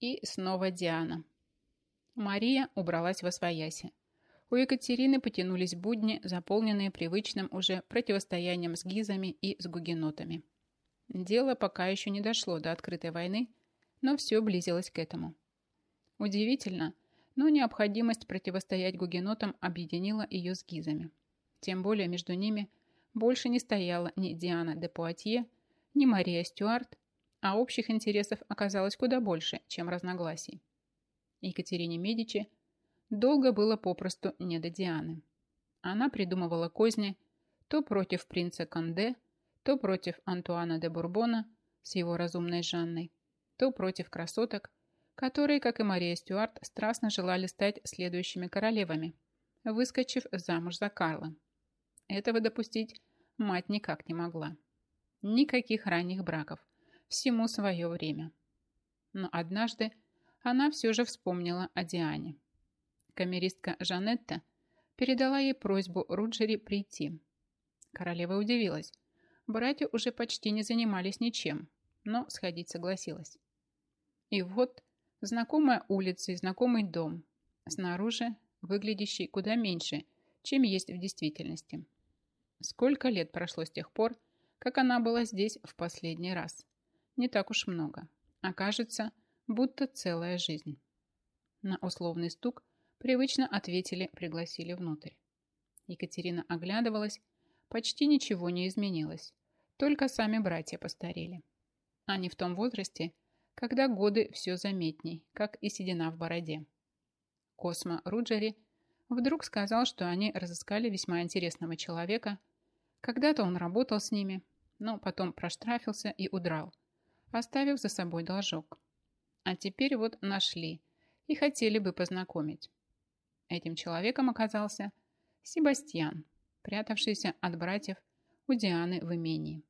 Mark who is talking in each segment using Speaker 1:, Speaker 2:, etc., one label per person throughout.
Speaker 1: И снова Диана. Мария убралась во свояси. У Екатерины потянулись будни, заполненные привычным уже противостоянием с гизами и с гугенотами. Дело пока еще не дошло до открытой войны, но все близилось к этому. Удивительно, но необходимость противостоять гугенотам объединила ее с гизами. Тем более между ними больше не стояла ни Диана де Пуатье, ни Мария Стюарт, а общих интересов оказалось куда больше, чем разногласий. Екатерине Медичи долго было попросту не до Дианы. Она придумывала козни то против принца Конде, то против Антуана де Бурбона с его разумной Жанной, то против красоток, которые, как и Мария Стюарт, страстно желали стать следующими королевами, выскочив замуж за Карла. Этого допустить мать никак не могла. Никаких ранних браков. Всему свое время. Но однажды она все же вспомнила о Диане. Камеристка Жанетта передала ей просьбу Руджери прийти. Королева удивилась. Братья уже почти не занимались ничем, но сходить согласилась. И вот знакомая улица и знакомый дом, снаружи выглядящий куда меньше, чем есть в действительности. Сколько лет прошло с тех пор, как она была здесь в последний раз? Не так уж много. Окажется, будто целая жизнь. На условный стук привычно ответили, пригласили внутрь. Екатерина оглядывалась, почти ничего не изменилось, только сами братья постарели. Они в том возрасте, когда годы все заметней, как и седина в бороде. Космо Руджери вдруг сказал, что они разыскали весьма интересного человека, когда-то он работал с ними, но потом проштрафился и удрал, оставив за собой должок. А теперь вот нашли и хотели бы познакомить. Этим человеком оказался Себастьян, прятавшийся от братьев у Дианы в имении.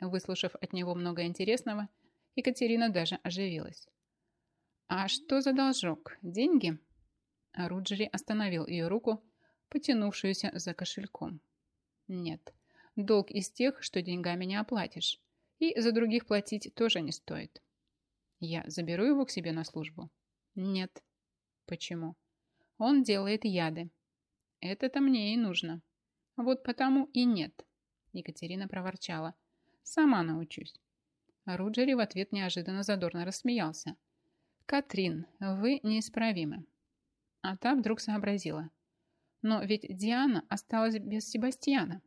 Speaker 1: Выслушав от него много интересного, Екатерина даже оживилась. «А что за должок? Деньги?» Руджери остановил ее руку, потянувшуюся за кошельком. Нет, долг из тех, что деньгами не оплатишь. И за других платить тоже не стоит. Я заберу его к себе на службу? Нет. Почему? Он делает яды. Это-то мне и нужно. Вот потому и нет. Екатерина проворчала. Сама научусь. Руджери в ответ неожиданно задорно рассмеялся. «Катрин, вы неисправимы». А та вдруг сообразила. Но ведь Диана осталась без Себастьяна.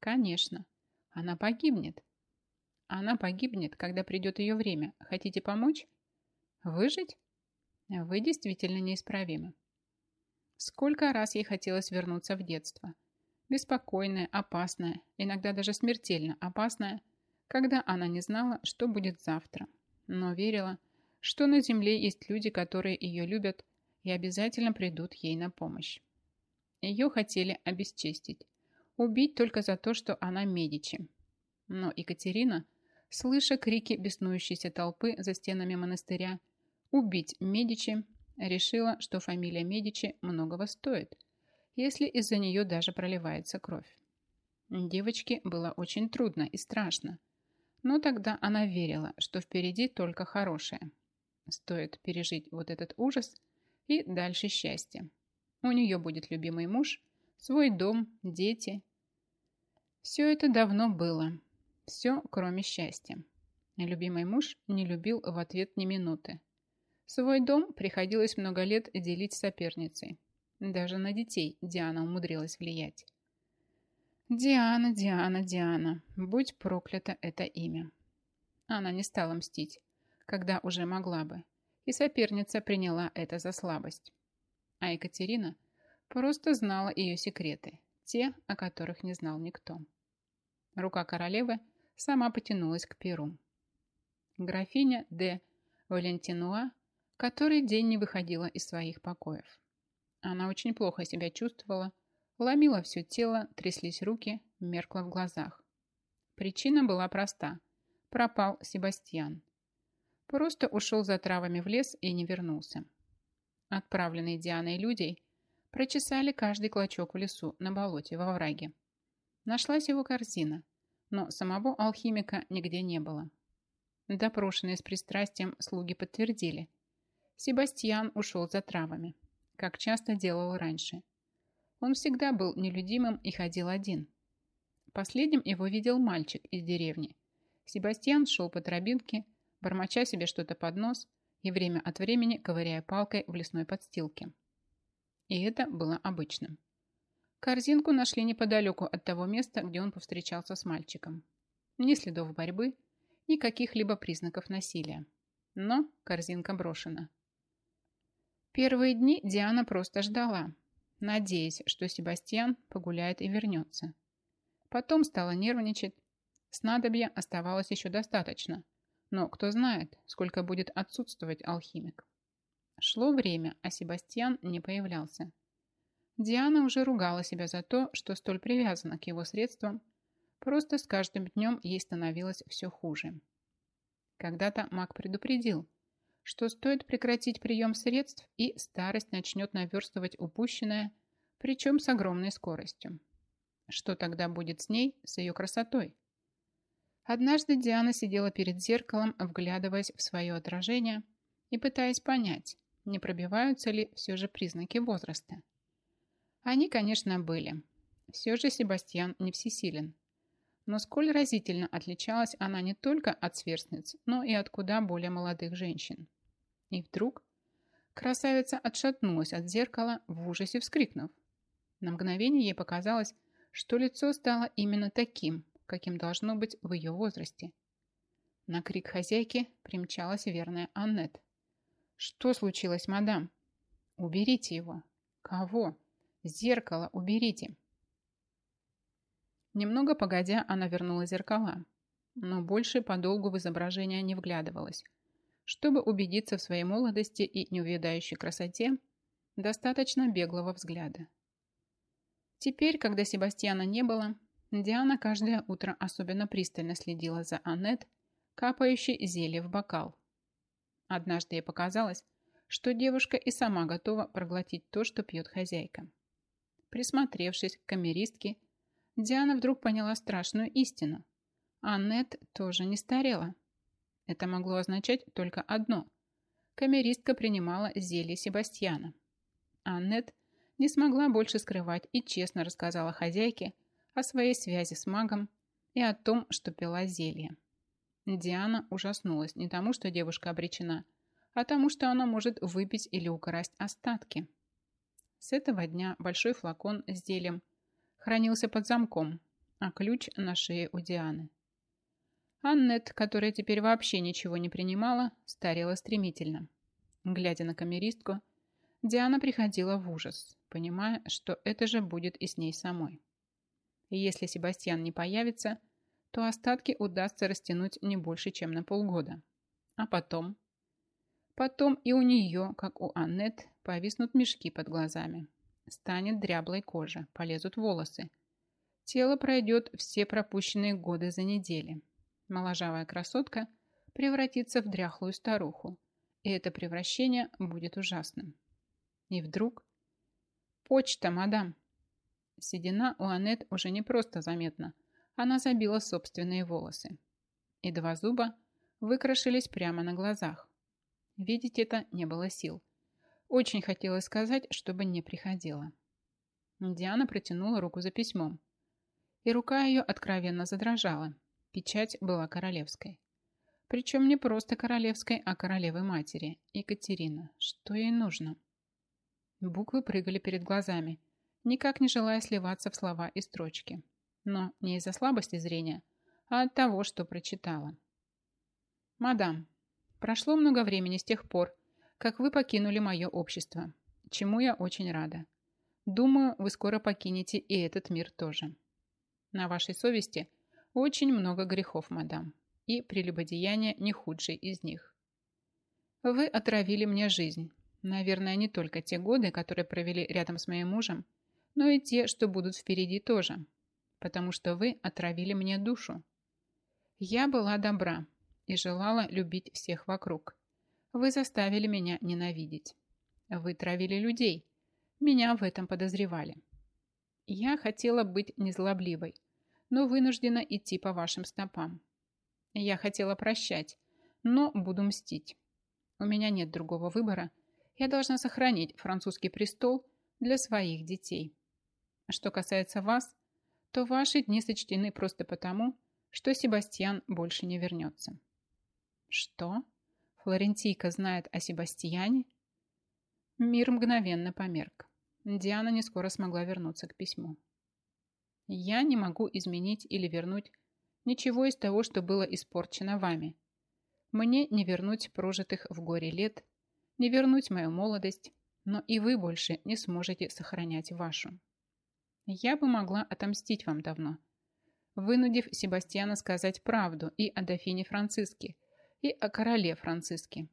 Speaker 1: Конечно. Она погибнет. Она погибнет, когда придет ее время. Хотите помочь? Выжить? Вы действительно неисправимы. Сколько раз ей хотелось вернуться в детство. Беспокойное, опасное, иногда даже смертельно опасное, когда она не знала, что будет завтра, но верила, что на земле есть люди, которые ее любят и обязательно придут ей на помощь. Ее хотели обесчестить. Убить только за то, что она Медичи. Но Екатерина, слыша крики беснующейся толпы за стенами монастыря, убить Медичи, решила, что фамилия Медичи многого стоит, если из-за нее даже проливается кровь. Девочке было очень трудно и страшно, но тогда она верила, что впереди только хорошее. Стоит пережить вот этот ужас и дальше счастье. У нее будет любимый муж, свой дом, дети. Все это давно было. Все, кроме счастья. Любимый муж не любил в ответ ни минуты. Свой дом приходилось много лет делить с соперницей. Даже на детей Диана умудрилась влиять. Диана, Диана, Диана, будь проклято это имя. Она не стала мстить, когда уже могла бы, и соперница приняла это за слабость а Екатерина просто знала ее секреты, те, о которых не знал никто. Рука королевы сама потянулась к перу. Графиня де Валентинуа который день не выходила из своих покоев. Она очень плохо себя чувствовала, ломила все тело, тряслись руки, меркла в глазах. Причина была проста. Пропал Себастьян. Просто ушел за травами в лес и не вернулся. Отправленные Дианой людей прочесали каждый клочок в лесу, на болоте, во враге. Нашлась его корзина, но самого алхимика нигде не было. Допрошенные с пристрастием слуги подтвердили. Себастьян ушел за травами, как часто делал раньше. Он всегда был нелюдимым и ходил один. Последним его видел мальчик из деревни. Себастьян шел по тропинке, бормоча себе что-то под нос и время от времени ковыряя палкой в лесной подстилке. И это было обычным. Корзинку нашли неподалеку от того места, где он повстречался с мальчиком. Ни следов борьбы, ни каких-либо признаков насилия. Но корзинка брошена. Первые дни Диана просто ждала, надеясь, что Себастьян погуляет и вернется. Потом стала нервничать. Снадобья оставалось еще достаточно, но кто знает, сколько будет отсутствовать алхимик. Шло время, а Себастьян не появлялся. Диана уже ругала себя за то, что столь привязана к его средствам, просто с каждым днем ей становилось все хуже. Когда-то маг предупредил, что стоит прекратить прием средств, и старость начнет наверстывать упущенное, причем с огромной скоростью. Что тогда будет с ней, с ее красотой? Однажды Диана сидела перед зеркалом, вглядываясь в свое отражение и пытаясь понять, не пробиваются ли все же признаки возраста. Они, конечно, были. Все же Себастьян не всесилен. Но сколь разительно отличалась она не только от сверстниц, но и от куда более молодых женщин. И вдруг красавица отшатнулась от зеркала в ужасе вскрикнув. На мгновение ей показалось, что лицо стало именно таким, каким должно быть в ее возрасте. На крик хозяйки примчалась верная Аннет. «Что случилось, мадам?» «Уберите его». «Кого?» «Зеркало уберите». Немного погодя, она вернула зеркала, но больше подолгу в изображение не вглядывалась, чтобы убедиться в своей молодости и неувядающей красоте, достаточно беглого взгляда. Теперь, когда Себастьяна не было, Диана каждое утро особенно пристально следила за Аннет, капающей зелье в бокал. Однажды ей показалось, что девушка и сама готова проглотить то, что пьет хозяйка. Присмотревшись к камеристке, Диана вдруг поняла страшную истину. Аннет тоже не старела. Это могло означать только одно. Камеристка принимала зелье Себастьяна. Аннет не смогла больше скрывать и честно рассказала хозяйке о своей связи с магом и о том, что пила зелье. Диана ужаснулась не тому, что девушка обречена, а тому, что она может выпить или украсть остатки. С этого дня большой флакон с зельем хранился под замком, а ключ на шее у Дианы. Аннет, которая теперь вообще ничего не принимала, старела стремительно. Глядя на камеристку, Диана приходила в ужас, понимая, что это же будет и с ней самой. Если Себастьян не появится, то остатки удастся растянуть не больше, чем на полгода. А потом? Потом и у нее, как у Аннет, повиснут мешки под глазами. Станет дряблой кожа, полезут волосы. Тело пройдет все пропущенные годы за недели моложавая красотка превратится в дряхлую старуху, и это превращение будет ужасным. И вдруг... «Почта, мадам!» Седина у Аннет уже не просто заметна, она забила собственные волосы. И два зуба выкрашились прямо на глазах. Видеть это не было сил. Очень хотелось сказать, чтобы не приходила. Диана протянула руку за письмом, и рука ее откровенно задрожала, Печать была королевской. Причем не просто королевской, а королевы матери, Екатерина. Что ей нужно? Буквы прыгали перед глазами, никак не желая сливаться в слова и строчки. Но не из-за слабости зрения, а от того, что прочитала. «Мадам, прошло много времени с тех пор, как вы покинули мое общество, чему я очень рада. Думаю, вы скоро покинете и этот мир тоже. На вашей совести – очень много грехов, мадам, и прелюбодеяние не худший из них. Вы отравили мне жизнь. Наверное, не только те годы, которые провели рядом с моим мужем, но и те, что будут впереди тоже, потому что вы отравили мне душу. Я была добра и желала любить всех вокруг. Вы заставили меня ненавидеть. Вы травили людей. Меня в этом подозревали. Я хотела быть незлобливой, но вынуждена идти по вашим стопам. Я хотела прощать, но буду мстить. у меня нет другого выбора. Я должна сохранить французский престол для своих детей. Что касается вас, то ваши дни сочтены просто потому, что Себастьян больше не вернется. Что? Флорентийка знает о Себастьяне? Мир мгновенно померк. Диана не скоро смогла вернуться к письму. Я не могу изменить или вернуть ничего из того, что было испорчено вами. Мне не вернуть прожитых в горе лет, не вернуть мою молодость, но и вы больше не сможете сохранять вашу. Я бы могла отомстить вам давно, вынудив Себастьяна сказать правду и о дофине Франциске, и о короле Франциске,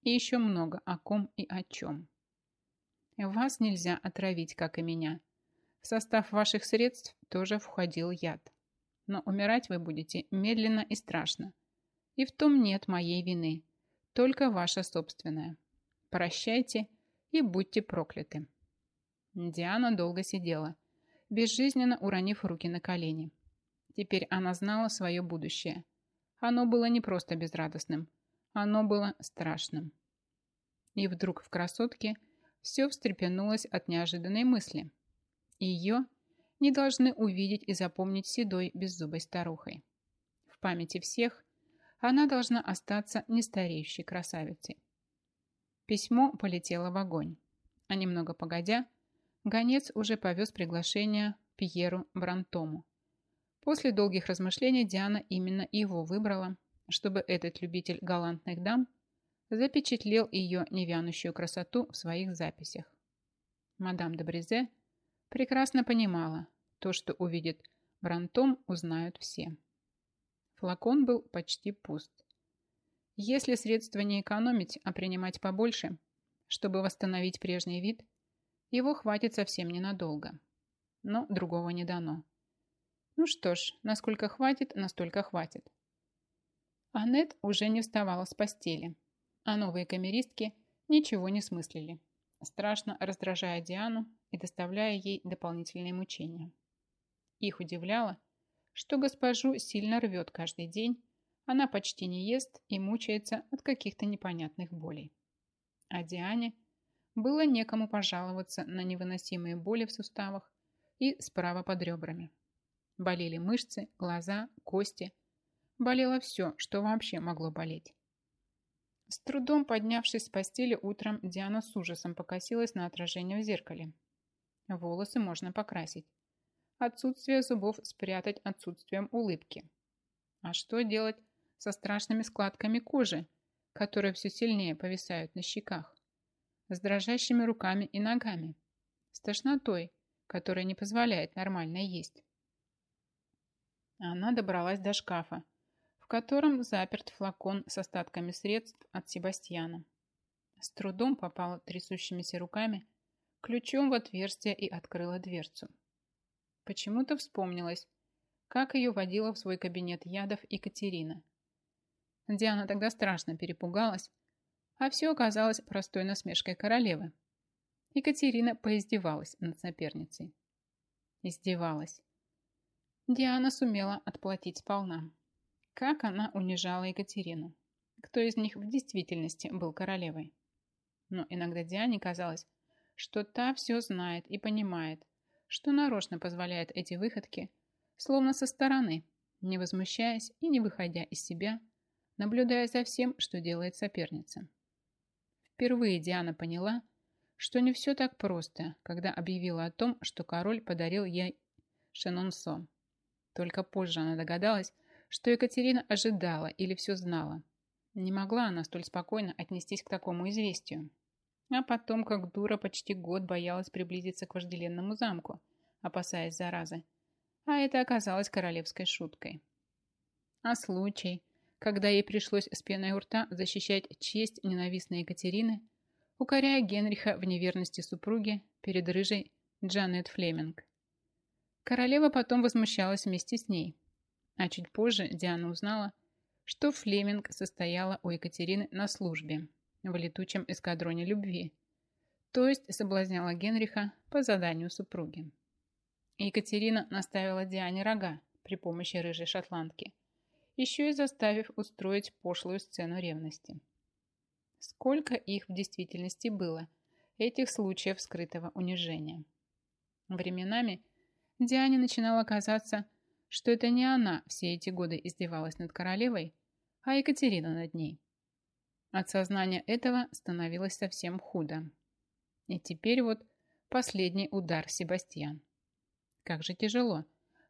Speaker 1: и еще много о ком и о чем. Вас нельзя отравить, как и меня. В состав ваших средств тоже входил яд. Но умирать вы будете медленно и страшно. И в том нет моей вины, только ваша собственная. Прощайте и будьте прокляты. Диана долго сидела, безжизненно уронив руки на колени. Теперь она знала свое будущее. Оно было не просто безрадостным, оно было страшным. И вдруг в красотке все встрепенулось от неожиданной мысли. Ее не должны увидеть и запомнить седой беззубой старухой. В памяти всех она должна остаться нестареющей красавицей. Письмо полетело в огонь, а немного погодя – Гонец уже повез приглашение Пьеру Брантому. После долгих размышлений Диана именно его выбрала, чтобы этот любитель галантных дам запечатлел ее невянущую красоту в своих записях. Мадам де Брезе прекрасно понимала, то, что увидит Брантом, узнают все. Флакон был почти пуст. Если средства не экономить, а принимать побольше, чтобы восстановить прежний вид – его хватит совсем ненадолго. Но другого не дано. Ну что ж, насколько хватит, настолько хватит. Аннет уже не вставала с постели, а новые камеристки ничего не смыслили, страшно раздражая Диану и доставляя ей дополнительные мучения. Их удивляло, что госпожу сильно рвет каждый день, она почти не ест и мучается от каких-то непонятных болей. А Диане – было некому пожаловаться на невыносимые боли в суставах и справа под ребрами. Болели мышцы, глаза, кости. Болело все, что вообще могло болеть. С трудом поднявшись с постели утром, Диана с ужасом покосилась на отражение в зеркале. Волосы можно покрасить. Отсутствие зубов спрятать отсутствием улыбки. А что делать со страшными складками кожи, которые все сильнее повисают на щеках? с дрожащими руками и ногами, с тошнотой, которая не позволяет нормально есть. Она добралась до шкафа, в котором заперт флакон с остатками средств от Себастьяна. С трудом попала трясущимися руками ключом в отверстие и открыла дверцу. Почему-то вспомнилось, как ее водила в свой кабинет ядов Екатерина. Диана тогда страшно перепугалась, а все оказалось простой насмешкой королевы. Екатерина поиздевалась над соперницей. Издевалась. Диана сумела отплатить сполна. Как она унижала Екатерину. Кто из них в действительности был королевой? Но иногда Диане казалось, что та все знает и понимает, что нарочно позволяет эти выходки, словно со стороны, не возмущаясь и не выходя из себя, наблюдая за всем, что делает соперница. Впервые Диана поняла, что не все так просто, когда объявила о том, что король подарил ей Шенонсо. Только позже она догадалась, что Екатерина ожидала или все знала. Не могла она столь спокойно отнестись к такому известию. А потом, как дура, почти год боялась приблизиться к вожделенному замку, опасаясь заразы. А это оказалось королевской шуткой. А случай, когда ей пришлось с пеной у рта защищать честь ненавистной Екатерины, укоряя Генриха в неверности супруги перед рыжей Джанет Флеминг. Королева потом возмущалась вместе с ней, а чуть позже Диана узнала, что Флеминг состояла у Екатерины на службе в летучем эскадроне любви, то есть соблазняла Генриха по заданию супруги. Екатерина наставила Диане рога при помощи рыжей шотландки – еще и заставив устроить пошлую сцену ревности. Сколько их в действительности было, этих случаев скрытого унижения. Временами Диане начинало казаться, что это не она все эти годы издевалась над королевой, а Екатерина над ней. От сознания этого становилось совсем худо. И теперь вот последний удар Себастьян. Как же тяжело.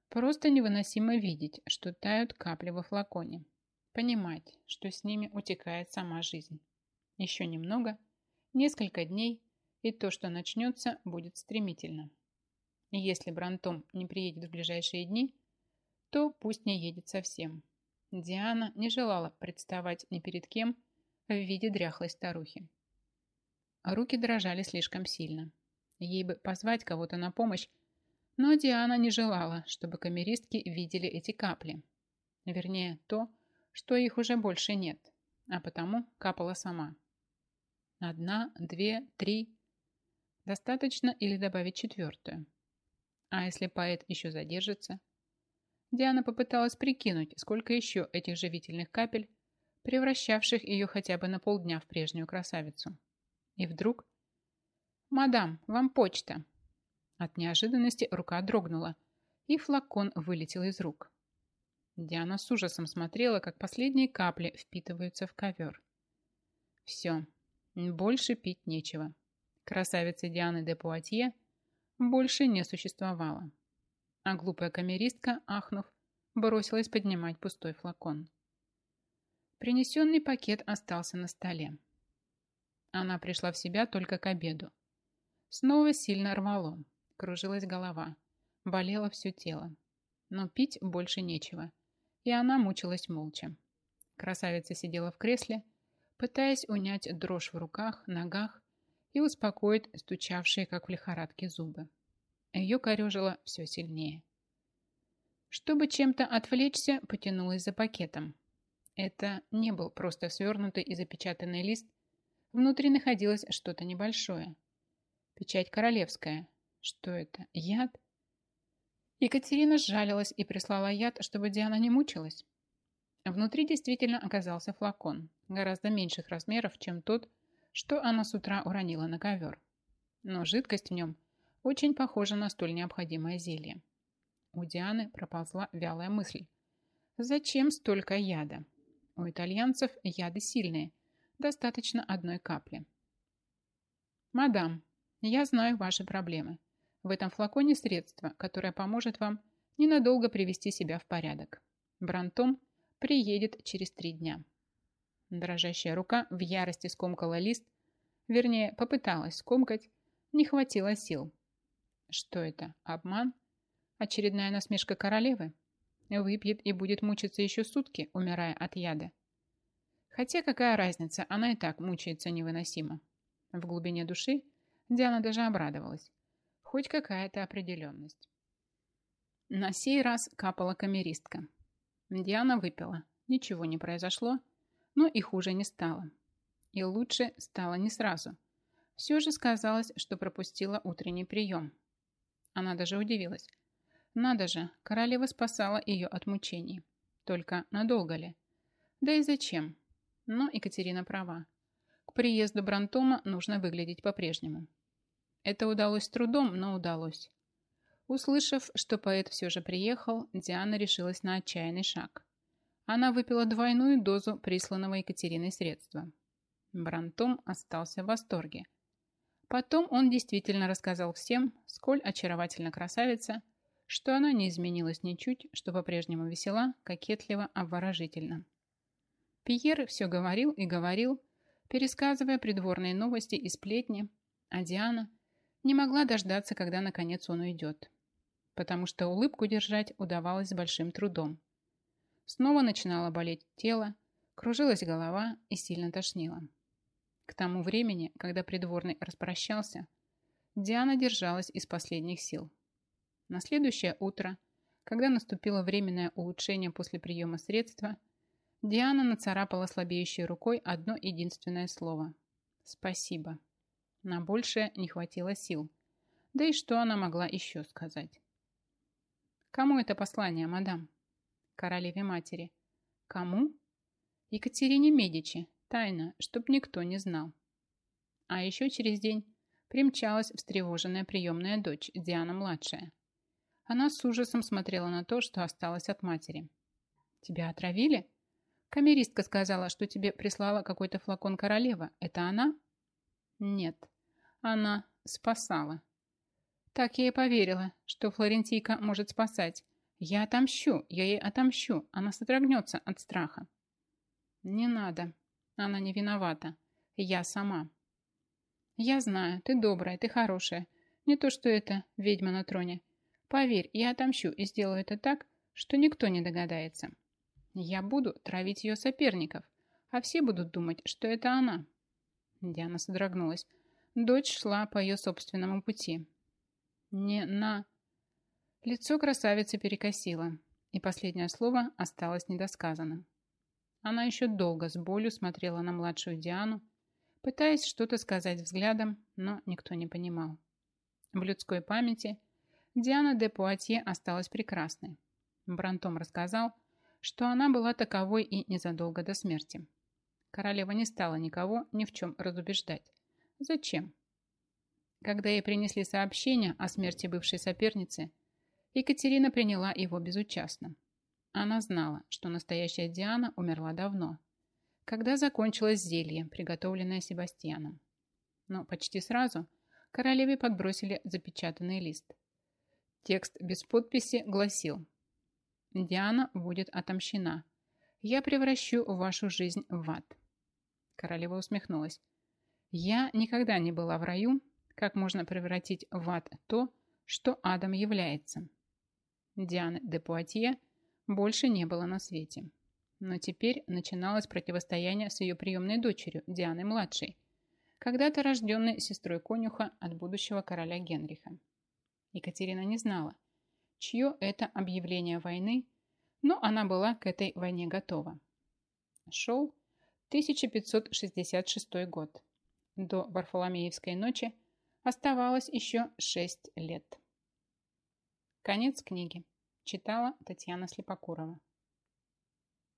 Speaker 1: Просто невыносимо видеть, что тают капли во флаконе. Понимать, что с ними утекает сама жизнь. Еще немного, несколько дней, и то, что начнется, будет стремительно. И если Брантом не приедет в ближайшие дни, то пусть не едет совсем. Диана не желала представать ни перед кем в виде дряхлой старухи. Руки дрожали слишком сильно. Ей бы позвать кого-то на помощь, но Диана не желала, чтобы камеристки видели эти капли. Вернее, то, что их уже больше нет, а потому капала сама. Одна, две, три. Достаточно или добавить четвертую. А если поэт еще задержится? Диана попыталась прикинуть, сколько еще этих живительных капель, превращавших ее хотя бы на полдня в прежнюю красавицу. И вдруг... «Мадам, вам почта!» От неожиданности рука дрогнула, и флакон вылетел из рук. Диана с ужасом смотрела, как последние капли впитываются в ковер. Все, больше пить нечего. Красавица Дианы де Пуатье больше не существовало а глупая камеристка, ахнув, бросилась поднимать пустой флакон. Принесенный пакет остался на столе. Она пришла в себя только к обеду. Снова сильно рвало, кружилась голова, болело все тело. Но пить больше нечего, и она мучилась молча. Красавица сидела в кресле, пытаясь унять дрожь в руках, ногах и успокоить стучавшие, как в лихорадке, зубы. Ее корежило все сильнее. Чтобы чем-то отвлечься, потянулась за пакетом. Это не был просто свернутый и запечатанный лист. Внутри находилось что-то небольшое. Печать королевская. Что это? Яд? Екатерина сжалилась и прислала яд, чтобы Диана не мучилась. Внутри действительно оказался флакон, гораздо меньших размеров, чем тот, что она с утра уронила на ковер. Но жидкость в нем – очень похоже на столь необходимое зелье. У Дианы проползла вялая мысль. Зачем столько яда? У итальянцев яды сильные. Достаточно одной капли. «Мадам, я знаю ваши проблемы. В этом флаконе средство, которое поможет вам ненадолго привести себя в порядок. Брантом приедет через три дня». Дрожащая рука в ярости скомкала лист, вернее, попыталась скомкать, не хватило сил. Что это? Обман? Очередная насмешка королевы? Выпьет и будет мучиться еще сутки, умирая от яда. Хотя какая разница, она и так мучается невыносимо. В глубине души Диана даже обрадовалась. Хоть какая-то определенность. На сей раз капала камеристка. Диана выпила. Ничего не произошло, но и хуже не стало. И лучше стало не сразу. Все же сказалось, что пропустила утренний прием. Она даже удивилась. Надо же, королева спасала ее от мучений. Только надолго ли? Да и зачем? Но Екатерина права. К приезду Брантома нужно выглядеть по-прежнему. Это удалось трудом, но удалось. Услышав, что поэт все же приехал, Диана решилась на отчаянный шаг. Она выпила двойную дозу присланного Екатериной средства. Брантом остался в восторге – Потом он действительно рассказал всем, сколь очаровательна красавица, что она не изменилась ничуть, что по-прежнему весела, кокетлива, обворожительна. Пьер все говорил и говорил, пересказывая придворные новости и сплетни, а Диана не могла дождаться, когда наконец он уйдет, потому что улыбку держать удавалось с большим трудом. Снова начинало болеть тело, кружилась голова и сильно тошнило. К тому времени, когда придворный распрощался, Диана держалась из последних сил. На следующее утро, когда наступило временное улучшение после приема средства, Диана нацарапала слабеющей рукой одно единственное слово – «Спасибо». На большее не хватило сил. Да и что она могла еще сказать? «Кому это послание, мадам?» «Королеве матери». «Кому?» «Екатерине Медичи, Тайна, чтоб никто не знал. А еще через день примчалась встревоженная приемная дочь, Диана-младшая. Она с ужасом смотрела на то, что осталось от матери. «Тебя отравили?» «Камеристка сказала, что тебе прислала какой-то флакон королева. Это она?» «Нет, она спасала». Так я и поверила, что Флорентийка может спасать. Я отомщу, я ей отомщу. Она содрогнется от страха. Не надо. Она не виновата. Я сама. Я знаю, ты добрая, ты хорошая. Не то, что это ведьма на троне. Поверь, я отомщу и сделаю это так, что никто не догадается. Я буду травить ее соперников, а все будут думать, что это она. Диана содрогнулась. Дочь шла по ее собственному пути. Не на... Лицо красавицы перекосило, и последнее слово осталось недосказанным. Она еще долго с болью смотрела на младшую Диану, пытаясь что-то сказать взглядом, но никто не понимал. В людской памяти Диана де Пуатье осталась прекрасной. Брантом рассказал, что она была таковой и незадолго до смерти. Королева не стала никого ни в чем разубеждать. Зачем? Когда ей принесли сообщение о смерти бывшей соперницы, Екатерина приняла его безучастно. Она знала, что настоящая Диана умерла давно, когда закончилось зелье, приготовленное Себастьяном. Но почти сразу королеве подбросили запечатанный лист. Текст без подписи гласил «Диана будет отомщена. Я превращу вашу жизнь в ад». Королева усмехнулась. «Я никогда не была в раю как можно превратить в ад то, что адом является. Дианы де Пуатье больше не было на свете. Но теперь начиналось противостояние с ее приемной дочерью, Дианой-младшей, когда-то рожденной сестрой конюха от будущего короля Генриха. Екатерина не знала, чье это объявление войны, но она была к этой войне готова. Шел 1566 год. До Варфоломеевской ночи Оставалось еще шесть лет. Конец книги. Читала Татьяна Слепокурова.